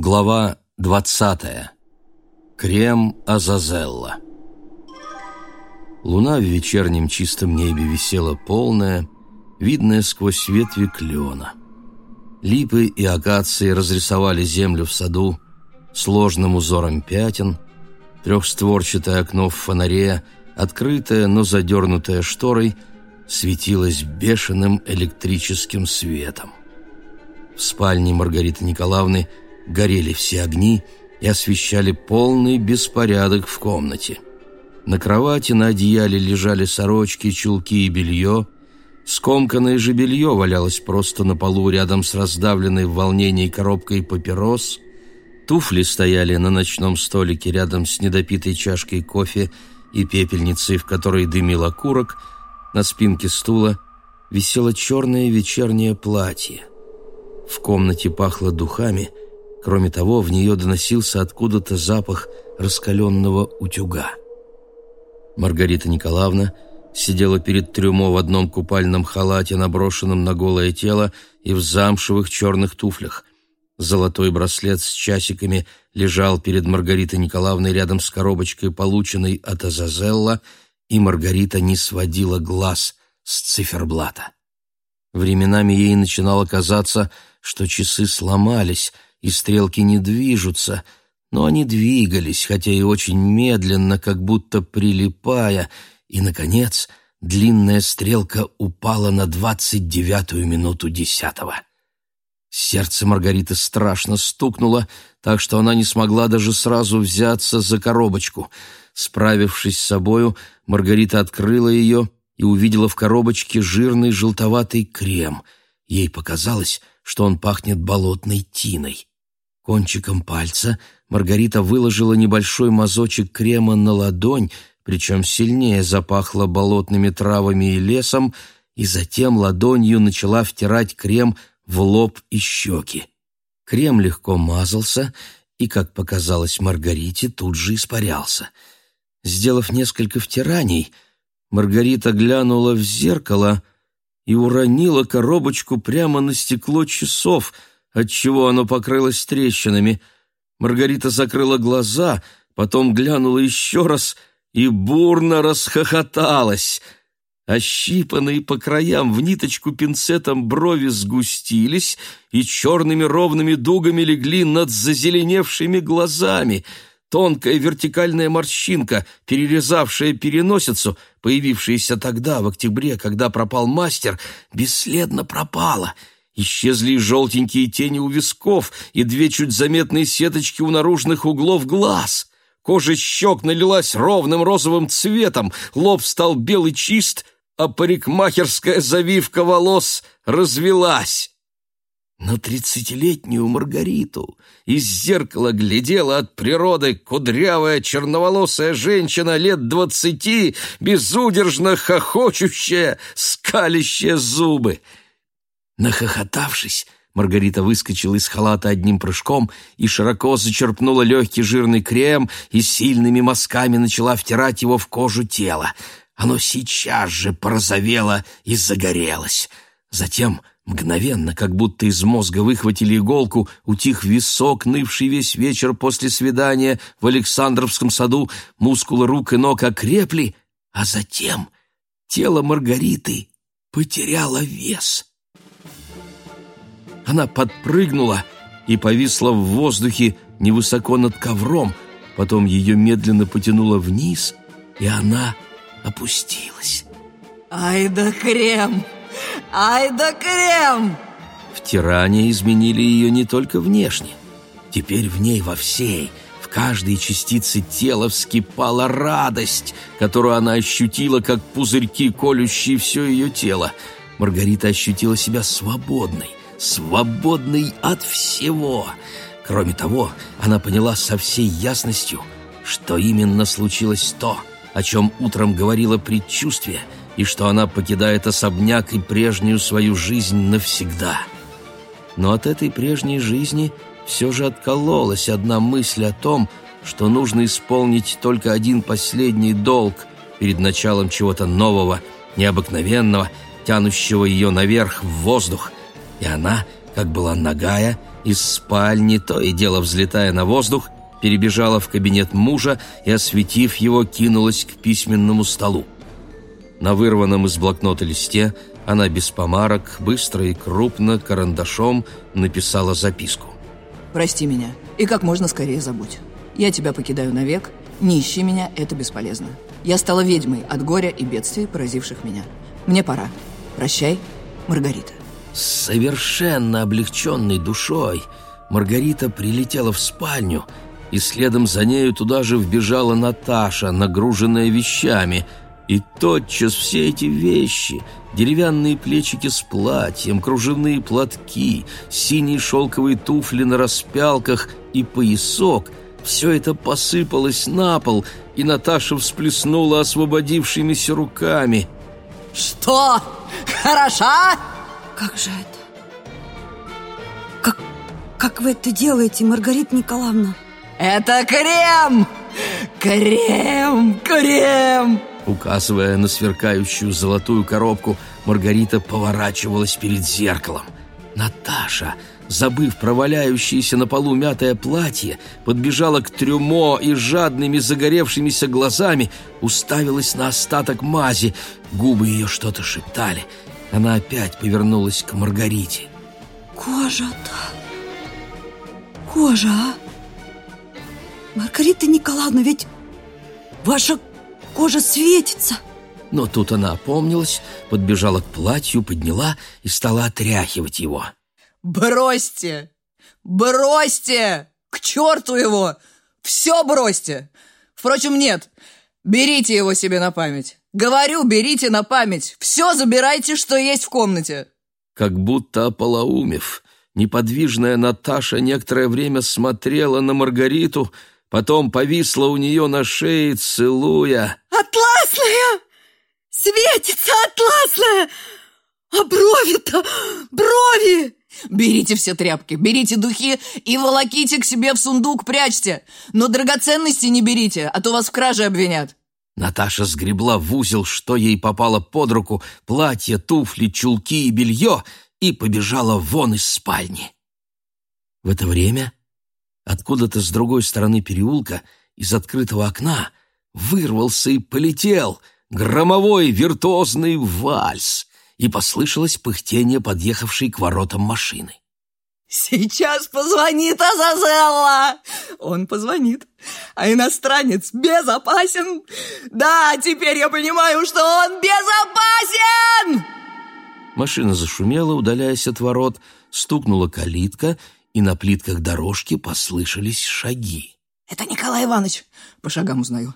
Глава 20. Крем Азазелла. Луна в вечернем чистом небе висела полная, видная сквозь ветви клена. Липы и акации разрисовали землю в саду сложным узором пятен, трехстворчатое окно в фонаре, открытое, но задернутое шторой, светилось бешеным электрическим светом. В спальне Маргариты Николаевны горели все огни и освещали полный беспорядок в комнате. На кровати на одеяле лежали сорочки, чулки и белье. Скомканное же белье валялось просто на полу рядом с раздавленной в волнении коробкой папирос. Туфли стояли на ночном столике рядом с недопитой чашкой кофе и пепельницей, в которой дымил окурок. На спинке стула висело черное вечернее платье. В комнате пахло духами, кроме того, в нее доносился откуда-то запах раскаленного утюга. Маргарита Николаевна сидела перед трюмо в одном купальном халате, наброшенном на голое тело, и в замшевых черных туфлях. Золотой браслет с часиками лежал перед Маргаритой Николаевной рядом с коробочкой, полученной от Азазелла, и Маргарита не сводила глаз с циферблата. Временами ей начинало казаться, что часы сломались, и стрелки не движутся, но они двигались, хотя и очень медленно, как будто прилипая, и, наконец, длинная стрелка упала на двадцать девятую минуту десятого. Сердце Маргариты страшно стукнуло, так что она не смогла даже сразу взяться за коробочку. Справившись с собою, Маргарита открыла ее и увидела в коробочке жирный желтоватый крем. Ей показалось, что он пахнет болотной тиной. Кончиком пальца Маргарита выложила небольшой мазочек крема на ладонь, причем сильнее запахло болотными травами и лесом, и затем ладонью начала втирать крем в лоб и щеки. Крем легко мазался и, как показалось Маргарите, тут же испарялся. Сделав несколько втираний, Маргарита глянула в зеркало и уронила коробочку прямо на стекло часов, отчего оно покрылось трещинами. Маргарита закрыла глаза, потом глянула еще раз и бурно расхохоталась. Ощипанные по краям в ниточку пинцетом брови сгустились и черными ровными дугами легли над зазеленевшими глазами — Тонкая вертикальная морщинка, перерезавшая переносицу, появившаяся тогда, в октябре, когда пропал мастер, бесследно пропала. Исчезли желтенькие тени у висков, и две чуть заметные сеточки у наружных углов глаз. Кожа щек налилась ровным розовым цветом, лоб стал белый чист, а парикмахерская завивка волос развелась. На тридцатилетнюю Маргариту из зеркала глядела от природы кудрявая черноволосая женщина лет двадцати, безудержно хохочущая, скалящая зубы. Нахохотавшись, Маргарита выскочила из халата одним прыжком и широко зачерпнула легкий жирный крем и сильными мазками начала втирать его в кожу тела. Оно сейчас же порозовело и загорелось. Затем Мгновенно, как будто из мозга выхватили иголку, утих висок, нывший весь вечер после свидания в Александровском саду, мускулы рук и ног окрепли, а затем тело Маргариты потеряло вес. Она подпрыгнула и повисла в воздухе невысоко над ковром, потом ее медленно потянуло вниз, и она опустилась. «Ай да крем!» Ай да крем! Втирания изменили ее не только внешне. Теперь в ней во всей, в каждой частице тела вскипала радость, которую она ощутила, как пузырьки, колющие все ее тело. Маргарита ощутила себя свободной, свободной от всего. Кроме того, она поняла со всей ясностью, что именно случилось то, о чем утром говорило предчувствие — и что она покидает особняк и прежнюю свою жизнь навсегда. Но от этой прежней жизни все же откололась одна мысль о том, что нужно исполнить только один последний долг перед началом чего-то нового, необыкновенного, тянущего ее наверх в воздух. И она, как была нагая, из спальни, то и дело взлетая на воздух, перебежала в кабинет мужа и, осветив его, кинулась к письменному столу. На вырванном из блокнота листе она без помарок, быстро и крупно, карандашом написала записку. «Прости меня и как можно скорее забудь. Я тебя покидаю навек, не ищи меня, это бесполезно. Я стала ведьмой от горя и бедствий, поразивших меня. Мне пора. Прощай, Маргарита». С совершенно облегченной душой Маргарита прилетела в спальню, и следом за нею туда же вбежала Наташа, нагруженная вещами – и тотчас все эти вещи, деревянные плечики с платьем, кружевные платки, синие шелковые туфли на распялках и поясок, все это посыпалось на пол, и Наташа всплеснула освободившимися руками. «Что? Хороша?» «Как же это? Как, как вы это делаете, Маргарита Николаевна?» «Это крем! Крем! Крем!» Указывая на сверкающую золотую коробку, Маргарита поворачивалась перед зеркалом. Наташа, забыв про валяющееся на полу мятое платье, подбежала к трюмо и жадными загоревшимися глазами уставилась на остаток мази. Губы ее что-то шептали. Она опять повернулась к Маргарите. «Кожа-то... Кожа, а? Маргарита Николаевна, ведь ваша Кожа светится!» Но тут она опомнилась, подбежала к платью, подняла и стала отряхивать его. «Бросьте! Бросьте! К черту его! Все бросьте! Впрочем, нет, берите его себе на память. Говорю, берите на память. Все забирайте, что есть в комнате». Как будто ополоумев, неподвижная Наташа некоторое время смотрела на Маргариту, потом повисла у нее на шее, целуя. «Атласная! Светится атласная! А брови-то, брови!» «Берите все тряпки, берите духи и волоките к себе в сундук, прячьте. Но драгоценности не берите, а то вас в краже обвинят». Наташа сгребла в узел, что ей попало под руку, платье, туфли, чулки и белье, и побежала вон из спальни. В это время Откуда-то с другой стороны переулка, из открытого окна, вырвался и полетел громовой виртуозный вальс, и послышалось пыхтение подъехавшей к воротам машины. «Сейчас позвонит Азазелла!» Он позвонит. А иностранец безопасен? Да, теперь я понимаю, что он безопасен! Машина зашумела, удаляясь от ворот, стукнула калитка — и на плитках дорожки послышались шаги. «Это Николай Иванович!» По шагам узнаю.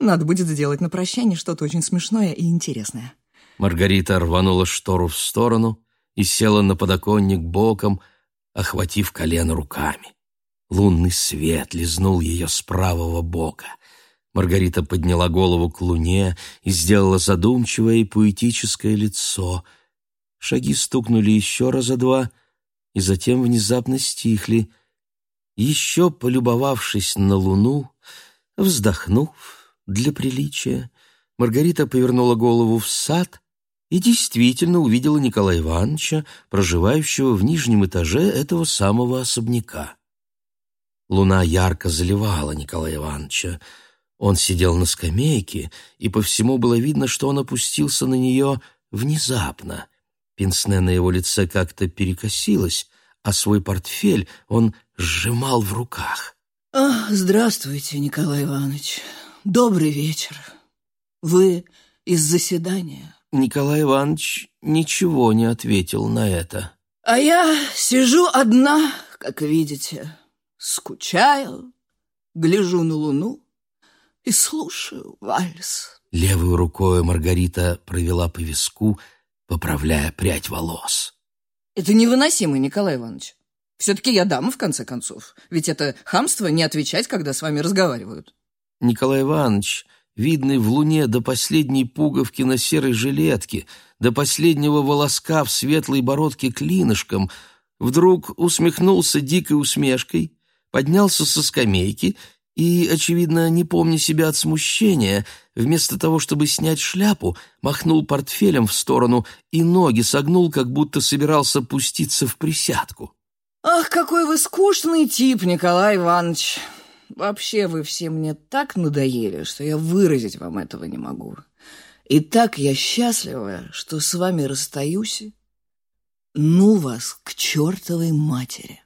Надо будет сделать на прощание что-то очень смешное и интересное. Маргарита рванула штору в сторону и села на подоконник боком, охватив колено руками. Лунный свет лизнул ее с правого бока. Маргарита подняла голову к луне и сделала задумчивое и поэтическое лицо. Шаги стукнули еще раза два — и затем внезапно стихли. Еще полюбовавшись на луну, вздохнув для приличия, Маргарита повернула голову в сад и действительно увидела Николая Ивановича, проживающего в нижнем этаже этого самого особняка. Луна ярко заливала Николая Ивановича. Он сидел на скамейке, и по всему было видно, что он опустился на нее внезапно. Пенсне на его лице как-то перекосилось, а свой портфель он сжимал в руках. А, «Здравствуйте, Николай Иванович. Добрый вечер. Вы из заседания?» Николай Иванович ничего не ответил на это. «А я сижу одна, как видите, скучаю, гляжу на луну и слушаю вальс». Левой рукой Маргарита провела по виску, поправляя прядь волос. Это невыносимо, Николай Иванович. Все-таки я дама, в конце концов. Ведь это хамство не отвечать, когда с вами разговаривают. Николай Иванович, видный в луне до последней пуговки на серой жилетке, до последнего волоска в светлой бородке клинышком, вдруг усмехнулся дикой усмешкой, поднялся со скамейки и, очевидно, не помня себя от смущения, вместо того, чтобы снять шляпу, махнул портфелем в сторону и ноги согнул, как будто собирался пуститься в присядку. «Ах, какой вы скучный тип, Николай Иванович! Вообще вы все мне так надоели, что я выразить вам этого не могу. И так я счастлива, что с вами расстаюсь. Ну вас к чертовой матери!»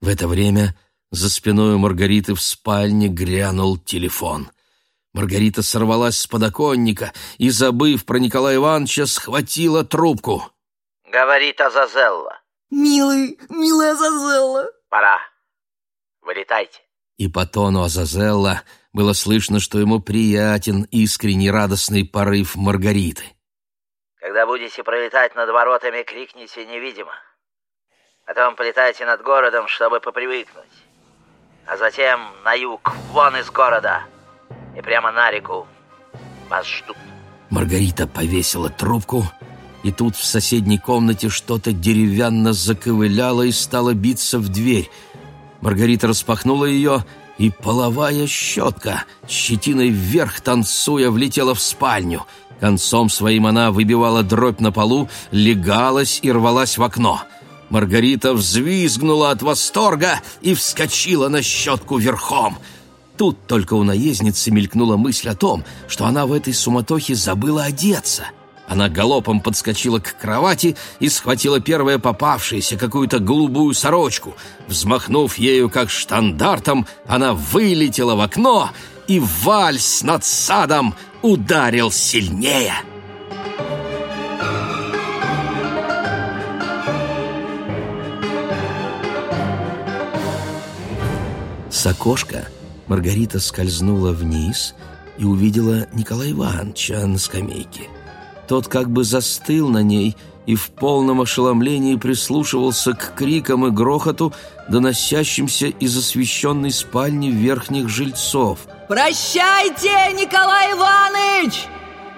В это время за спиной у Маргариты в спальне грянул телефон. Маргарита сорвалась с подоконника и, забыв про Николая Ивановича, схватила трубку. «Говорит Азазелла». «Милый, милая Азазелла». «Пора. Вылетайте». И по тону Азазелла было слышно, что ему приятен искренний радостный порыв Маргариты. «Когда будете пролетать над воротами, крикните невидимо. Потом полетайте над городом, чтобы попривыкнуть а затем на юг, вон из города, и прямо на реку. Вас ждут». Маргарита повесила трубку, и тут в соседней комнате что-то деревянно заковыляло и стало биться в дверь. Маргарита распахнула ее, и половая щетка, щетиной вверх танцуя, влетела в спальню. Концом своим она выбивала дробь на полу, легалась и рвалась в окно. Маргарита взвизгнула от восторга и вскочила на щетку верхом. Тут только у наездницы мелькнула мысль о том, что она в этой суматохе забыла одеться. Она галопом подскочила к кровати и схватила первое попавшееся, какую-то голубую сорочку. Взмахнув ею как штандартом, она вылетела в окно, и вальс над садом ударил сильнее. С Маргарита скользнула вниз и увидела Николая Ивановича на скамейке. Тот как бы застыл на ней и в полном ошеломлении прислушивался к крикам и грохоту, доносящимся из освещенной спальни верхних жильцов. «Прощайте, Николай Иванович!»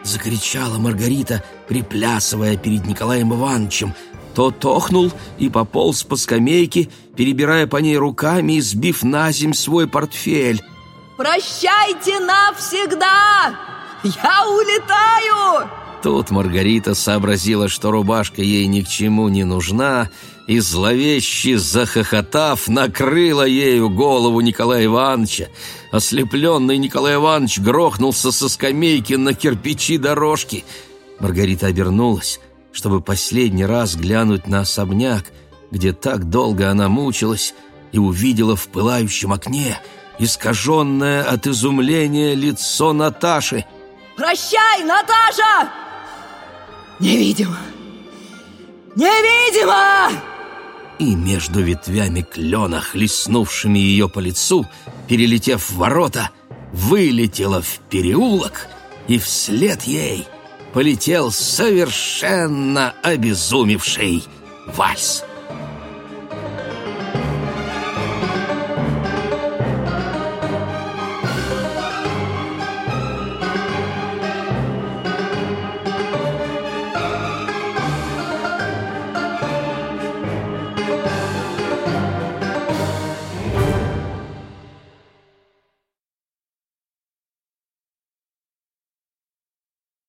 Закричала Маргарита, приплясывая перед Николаем Ивановичем, тот охнул и пополз по скамейке, перебирая по ней руками и сбив на земь свой портфель. «Прощайте навсегда! Я улетаю!» Тут Маргарита сообразила, что рубашка ей ни к чему не нужна, и зловеще захохотав, накрыла ею голову Николая Ивановича. Ослепленный Николай Иванович грохнулся со скамейки на кирпичи дорожки. Маргарита обернулась чтобы последний раз глянуть на особняк, где так долго она мучилась, и увидела в пылающем окне искаженное от изумления лицо Наташи. «Прощай, Наташа!» «Невидимо! Невидимо!» И между ветвями клена, хлестнувшими ее по лицу, перелетев в ворота, вылетела в переулок, и вслед ей — полетел совершенно обезумевший вальс.